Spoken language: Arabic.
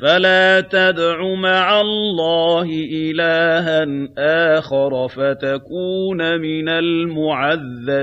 فَلَا تَدْعُ مَعَ اللَّهِ إِلَٰهًا آخَرَ فَتَكُونَ مِنَ الْمُعَذَّبِينَ.